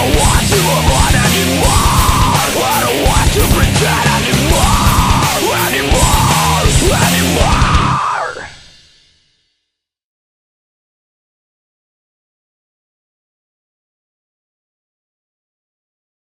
don't want to avoid anymore I don't want to pretend